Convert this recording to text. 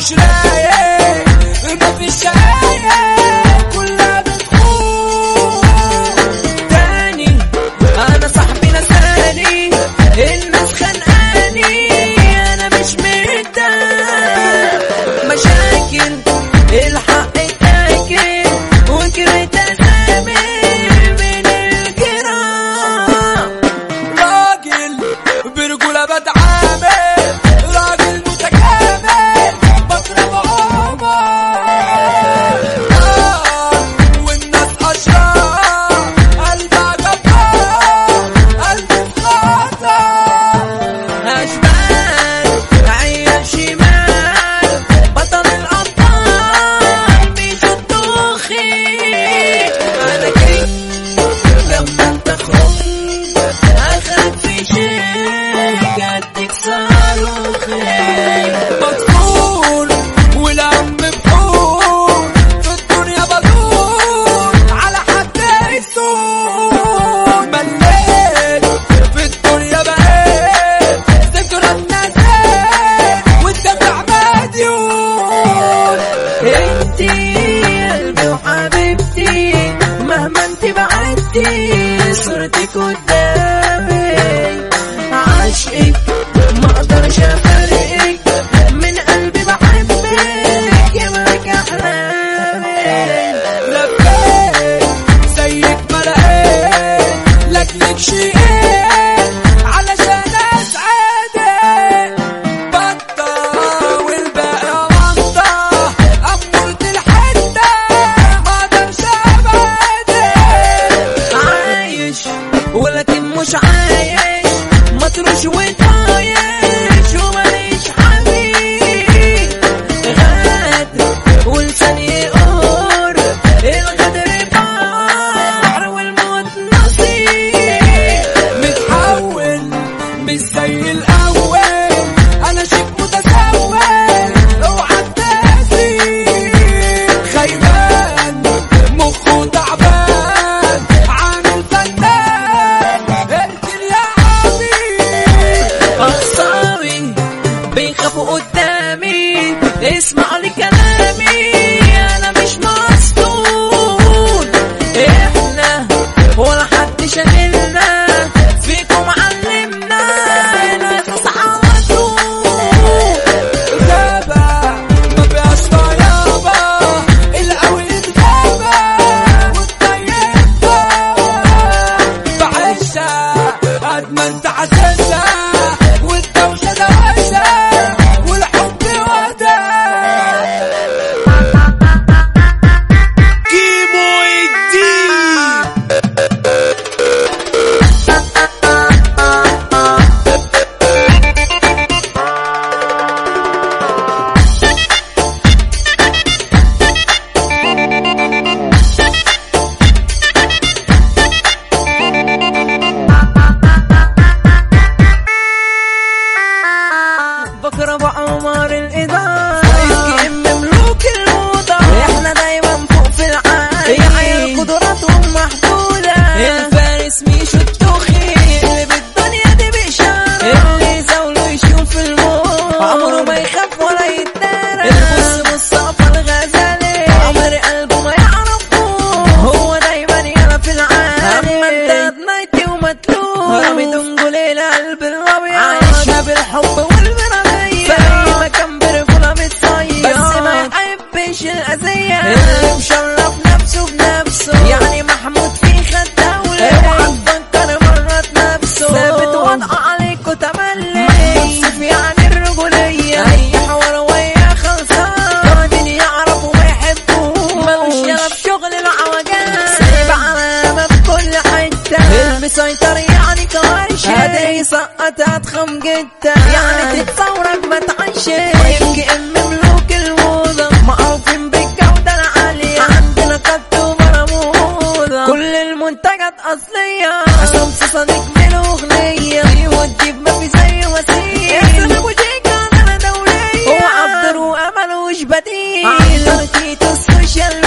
مش رايق. مفيش عارف بيخافوا قدام اقرب اعمار الاذاعه جدا. يعني تتصورك ما تعيشك ام ملوك الموضة معروفين بالجودة العالية عندنا قد مرموضة كل المنتجات أصلية. شمس صديق من أغنية. أيوه تجيب ما في زي وسيم أحسن أبو جيكا أنا دولية. هو عبد الرؤى ملوش بديل. عملتي تسوشيال